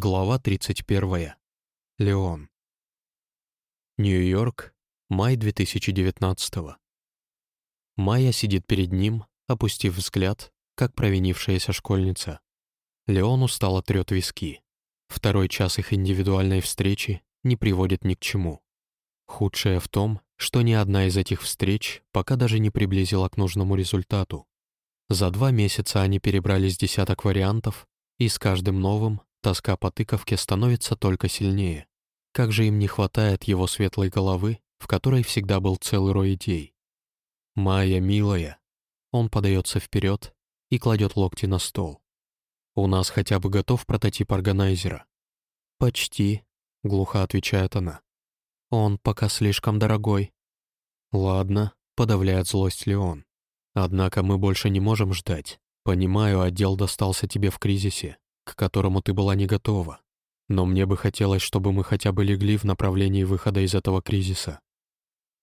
Глава 31. Леон. Нью-Йорк, май 2019 Майя сидит перед ним, опустив взгляд, как провинившаяся школьница. Леон устало трет виски. Второй час их индивидуальной встречи не приводит ни к чему. Худшее в том, что ни одна из этих встреч пока даже не приблизила к нужному результату. За два месяца они перебрали с десяток вариантов, и с каждым новым тоска по тыковке становится только сильнее. Как же им не хватает его светлой головы, в которой всегда был целый рой идей. «Майя, милая!» Он подается вперед и кладет локти на стол. «У нас хотя бы готов прототип органайзера?» «Почти», — глухо отвечает она. «Он пока слишком дорогой». «Ладно», — подавляет злость Леон. «Однако мы больше не можем ждать. Понимаю, отдел достался тебе в кризисе, к которому ты была не готова. Но мне бы хотелось, чтобы мы хотя бы легли в направлении выхода из этого кризиса.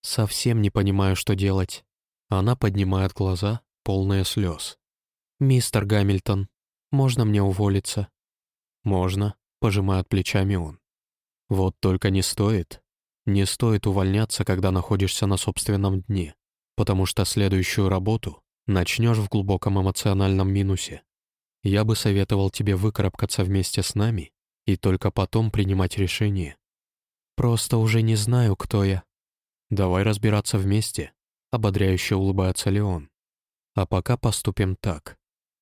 Совсем не понимаю, что делать. Она поднимает глаза, полные слез. «Мистер Гамильтон, можно мне уволиться?» «Можно», — пожимает плечами он. «Вот только не стоит. Не стоит увольняться, когда находишься на собственном дне, потому что следующую работу начнешь в глубоком эмоциональном минусе. Я бы советовал тебе выкарабкаться вместе с нами и только потом принимать решение. Просто уже не знаю, кто я. Давай разбираться вместе, ободряюще улыбается Леон. А пока поступим так.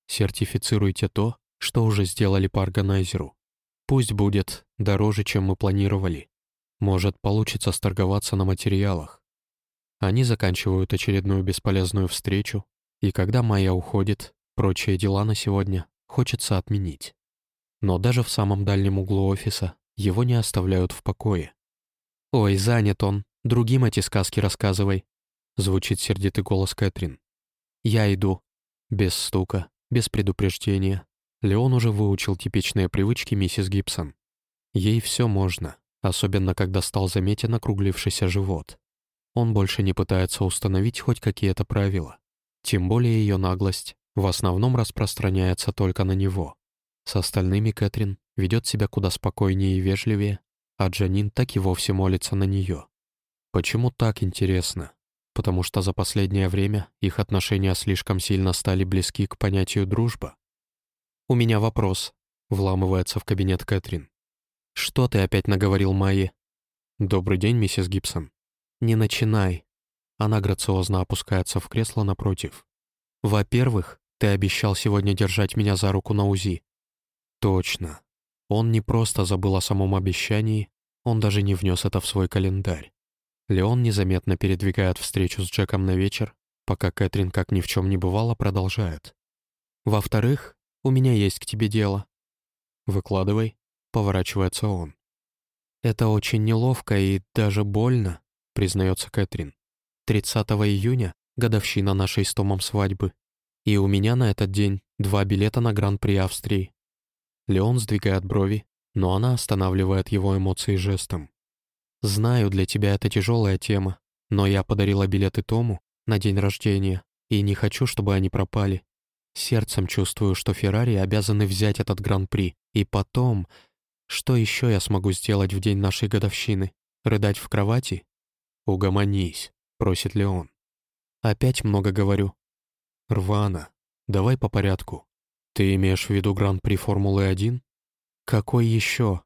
Сертифицируйте то, что уже сделали по органайзеру. Пусть будет дороже, чем мы планировали. Может, получится сторговаться на материалах. Они заканчивают очередную бесполезную встречу, и когда Майя уходит, прочие дела на сегодня хочется отменить. Но даже в самом дальнем углу офиса его не оставляют в покое. «Ой, занят он, другим эти сказки рассказывай», — звучит сердитый голос Кэтрин. «Я иду». Без стука, без предупреждения. Леон уже выучил типичные привычки миссис Гибсон. Ей все можно, особенно когда стал заметен округлившийся живот. Он больше не пытается установить хоть какие-то правила. Тем более ее наглость в основном распространяется только на него. С остальными Кэтрин ведет себя куда спокойнее и вежливее, а Джанин так и вовсе молится на нее. Почему так интересно? Потому что за последнее время их отношения слишком сильно стали близки к понятию дружба. «У меня вопрос», — вламывается в кабинет Кэтрин. «Что ты опять наговорил Майе?» «Добрый день, миссис Гибсон». «Не начинай». Она грациозно опускается в кресло напротив. «Во-первых, ты обещал сегодня держать меня за руку на УЗИ». Точно. Он не просто забыл о самом обещании, он даже не внес это в свой календарь. Леон незаметно передвигает встречу с Джеком на вечер, пока Кэтрин, как ни в чем не бывало, продолжает. «Во-вторых, у меня есть к тебе дело». «Выкладывай», — поворачивается он. «Это очень неловко и даже больно», — признается Кэтрин. «30 июня — годовщина нашей с Томом свадьбы. И у меня на этот день два билета на Гран-при Австрии. Леон сдвигает брови, но она останавливает его эмоции жестом. «Знаю, для тебя это тяжелая тема, но я подарила билеты Тому на день рождения, и не хочу, чтобы они пропали. Сердцем чувствую, что Феррари обязаны взять этот Гран-при, и потом... Что еще я смогу сделать в день нашей годовщины? Рыдать в кровати? Угомонись, просит Леон. Опять много говорю. «Рвана, давай по порядку. Ты имеешь в виду Гран-при Формулы-1? Какой еще?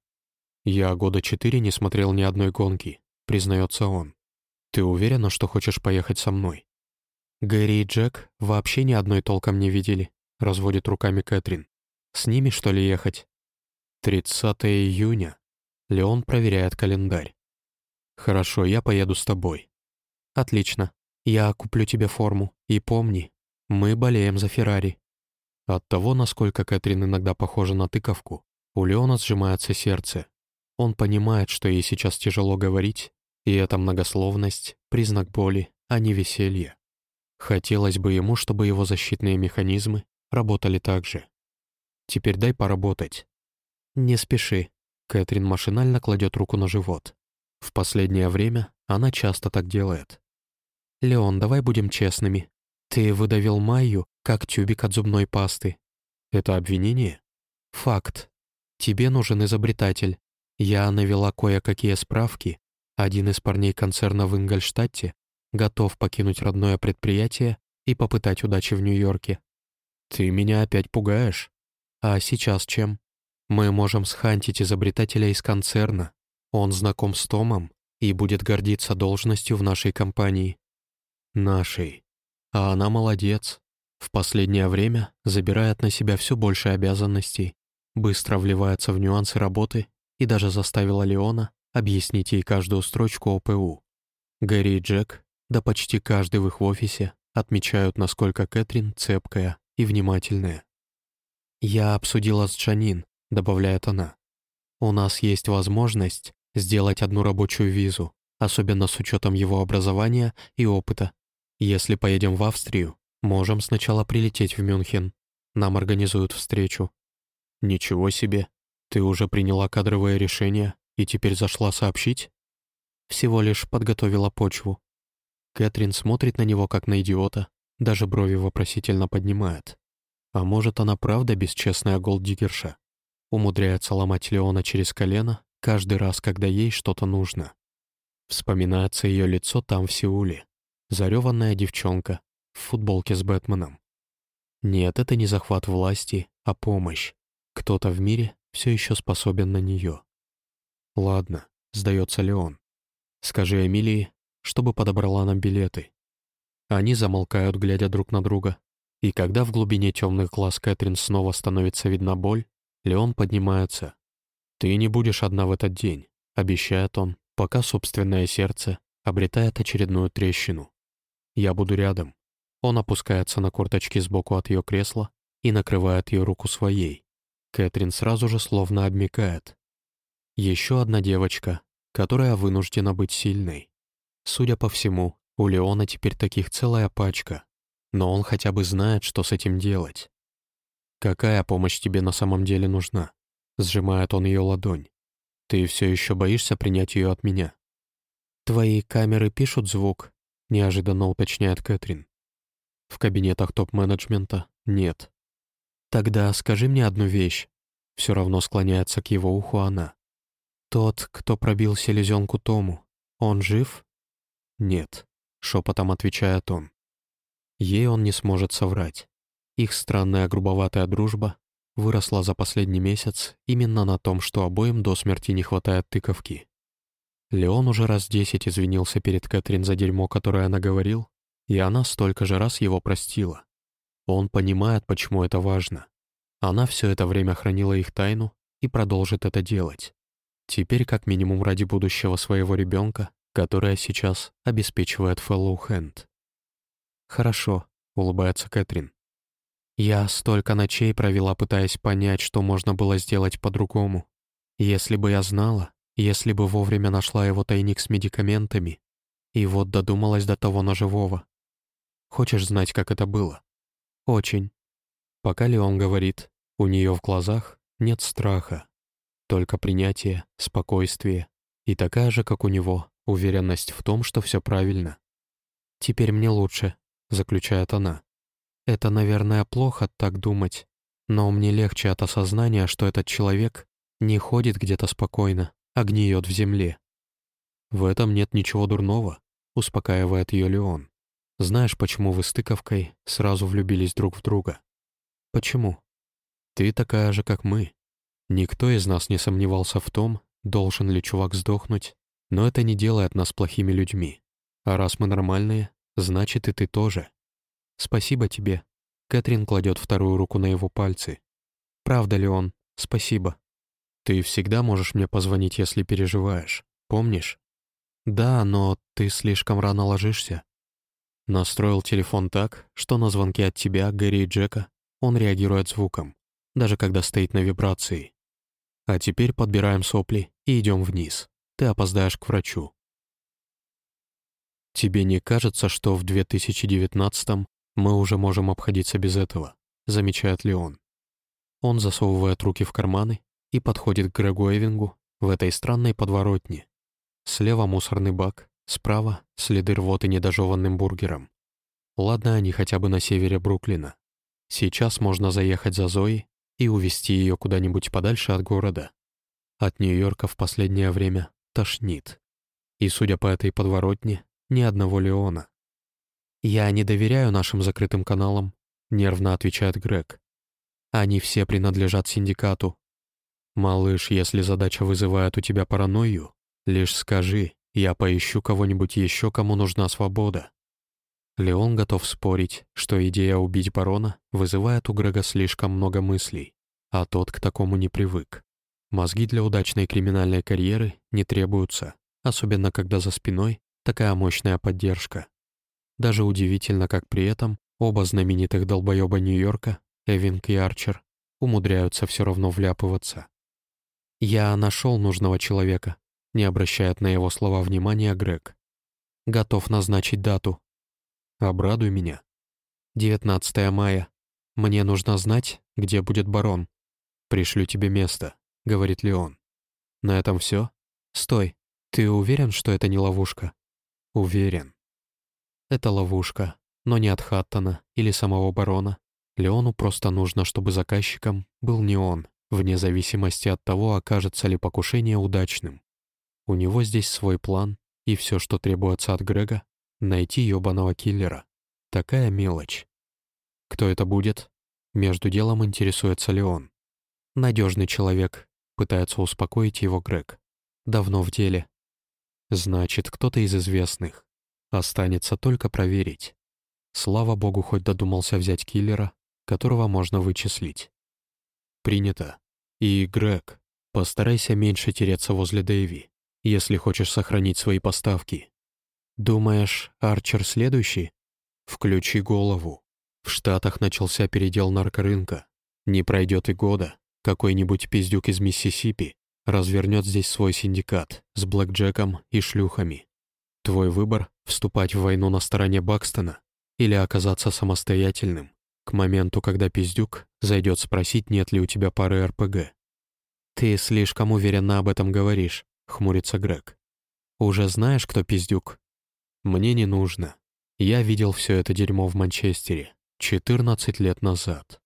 Я года четыре не смотрел ни одной гонки, признается он. Ты уверена, что хочешь поехать со мной? Гэри и Джек вообще ни одной толком не видели, разводит руками Кэтрин. С ними, что ли, ехать? 30 июня. Леон проверяет календарь. Хорошо, я поеду с тобой. Отлично. Я куплю тебе форму. И помни, мы болеем за Феррари. От того, насколько Кэтрин иногда похожа на тыковку, у Леона сжимается сердце. Он понимает, что ей сейчас тяжело говорить, и эта многословность — признак боли, а не веселья. Хотелось бы ему, чтобы его защитные механизмы работали так же. Теперь дай поработать. Не спеши. Кэтрин машинально кладет руку на живот. В последнее время она часто так делает. «Леон, давай будем честными. Ты выдавил Майю, как тюбик от зубной пасты. Это обвинение? Факт. Тебе нужен изобретатель. Я навела кое-какие справки. Один из парней концерна в Ингольштадте готов покинуть родное предприятие и попытать удачи в Нью-Йорке. Ты меня опять пугаешь. А сейчас чем? Мы можем схантить изобретателя из концерна. Он знаком с Томом и будет гордиться должностью в нашей компании. Нашей. А она молодец. В последнее время забирает на себя все больше обязанностей, быстро вливается в нюансы работы и даже заставила Леона объяснить ей каждую строчку ОПУ. Гэри и Джек, да почти каждый в их офисе, отмечают, насколько Кэтрин цепкая и внимательная. «Я обсудила с Джанин», — добавляет она. «У нас есть возможность сделать одну рабочую визу, особенно с учетом его образования и опыта. Если поедем в Австрию, можем сначала прилететь в Мюнхен. Нам организуют встречу». «Ничего себе! Ты уже приняла кадровое решение и теперь зашла сообщить?» Всего лишь подготовила почву. Кэтрин смотрит на него, как на идиота, даже брови вопросительно поднимает. А может, она правда бесчестная голддиггерша? Умудряется ломать Леона через колено каждый раз, когда ей что-то нужно. Вспоминается ее лицо там, в Сеуле. Зареванная девчонка в футболке с Бэтменом. Нет, это не захват власти, а помощь. Кто-то в мире все еще способен на нее. Ладно, сдается Леон. Скажи Эмилии, чтобы подобрала нам билеты. Они замолкают, глядя друг на друга. И когда в глубине темных глаз Кэтрин снова становится видна боль, Леон поднимается. «Ты не будешь одна в этот день», — обещает он, пока собственное сердце обретает очередную трещину. «Я буду рядом». Он опускается на корточки сбоку от ее кресла и накрывает ее руку своей. Кэтрин сразу же словно обмикает. Еще одна девочка, которая вынуждена быть сильной. Судя по всему, у Леона теперь таких целая пачка, но он хотя бы знает, что с этим делать. «Какая помощь тебе на самом деле нужна?» Сжимает он ее ладонь. «Ты все еще боишься принять ее от меня?» «Твои камеры пишут звук?» — неожиданно уточняет Кэтрин. «В кабинетах топ-менеджмента нет». «Тогда скажи мне одну вещь». Все равно склоняется к его уху она. «Тот, кто пробил селезенку Тому, он жив?» «Нет», — шепотом отвечает он. Ей он не сможет соврать. Их странная грубоватая дружба выросла за последний месяц именно на том, что обоим до смерти не хватает тыковки. Леон уже раз десять извинился перед Кэтрин за дерьмо, которое она говорил, и она столько же раз его простила. Он понимает, почему это важно. Она все это время хранила их тайну и продолжит это делать. Теперь, как минимум ради будущего своего ребенка, которая сейчас обеспечивает Фэллоу Хэнд. «Хорошо», — улыбается Кэтрин. «Я столько ночей провела, пытаясь понять, что можно было сделать по-другому. Если бы я знала, если бы вовремя нашла его тайник с медикаментами, и вот додумалась до того ножевого. Хочешь знать, как это было? Очень. Пока Леон говорит, у нее в глазах нет страха, только принятие, спокойствие и такая же, как у него, Уверенность в том, что все правильно. «Теперь мне лучше», — заключает она. «Это, наверное, плохо так думать, но мне легче от осознания, что этот человек не ходит где-то спокойно, а гниет в земле». «В этом нет ничего дурного», — успокаивает ее Леон. «Знаешь, почему вы с тыковкой сразу влюбились друг в друга?» «Почему?» «Ты такая же, как мы. Никто из нас не сомневался в том, должен ли чувак сдохнуть но это не делает нас плохими людьми. А раз мы нормальные, значит и ты тоже. Спасибо тебе. Кэтрин кладет вторую руку на его пальцы. Правда ли он? Спасибо. Ты всегда можешь мне позвонить, если переживаешь. Помнишь? Да, но ты слишком рано ложишься. Настроил телефон так, что на звонки от тебя, Гэри и Джека, он реагирует звуком, даже когда стоит на вибрации. А теперь подбираем сопли и идем вниз ты опоздаешь к врачу. Тебе не кажется, что в 2019 мы уже можем обходиться без этого, замечает Леон. Он засовывает руки в карманы и подходит к Грегу Эвингу в этой странной подворотне. Слева мусорный бак, справа следы рвоты недожеванным бургером. Ладно, они хотя бы на севере Бруклина. Сейчас можно заехать за Зоей, и увезти ее куда-нибудь подальше от города. От Нью-Йорка в последнее время тошнит. И, судя по этой подворотне, ни одного Леона. «Я не доверяю нашим закрытым каналам», — нервно отвечает Грег. «Они все принадлежат синдикату. Малыш, если задача вызывает у тебя паранойю, лишь скажи, я поищу кого-нибудь еще, кому нужна свобода». Леон готов спорить, что идея убить барона вызывает у Грега слишком много мыслей, а тот к такому не привык. Мозги для удачной криминальной карьеры не требуются, особенно когда за спиной такая мощная поддержка. Даже удивительно, как при этом оба знаменитых долбоеба Нью-Йорка, Эвинг и Арчер, умудряются все равно вляпываться. «Я нашел нужного человека», — не обращает на его слова внимания Грег. «Готов назначить дату». «Обрадуй меня». «19 мая. Мне нужно знать, где будет барон. Пришлю тебе место говорит Леон. На этом все? Стой, ты уверен, что это не ловушка? Уверен. Это ловушка, но не от Хаттона или самого барона. Леону просто нужно, чтобы заказчиком был не он, вне зависимости от того, окажется ли покушение удачным. У него здесь свой план, и все, что требуется от Грега — найти ёбаного киллера. Такая мелочь. Кто это будет? Между делом интересуется Леон. Надежный человек, Пытается успокоить его Грег. Давно в деле. Значит, кто-то из известных. Останется только проверить. Слава богу, хоть додумался взять киллера, которого можно вычислить. Принято. И, Грег, постарайся меньше тереться возле Дэйви, если хочешь сохранить свои поставки. Думаешь, Арчер следующий? Включи голову. В Штатах начался передел наркорынка. Не пройдет и года, какой-нибудь пиздюк из Миссисипи развернет здесь свой синдикат с блэкджеком и шлюхами. Твой выбор — вступать в войну на стороне Бакстона или оказаться самостоятельным к моменту, когда пиздюк зайдет спросить, нет ли у тебя пары РПГ. «Ты слишком уверенно об этом говоришь», — хмурится Грег. «Уже знаешь, кто пиздюк?» «Мне не нужно. Я видел все это дерьмо в Манчестере 14 лет назад.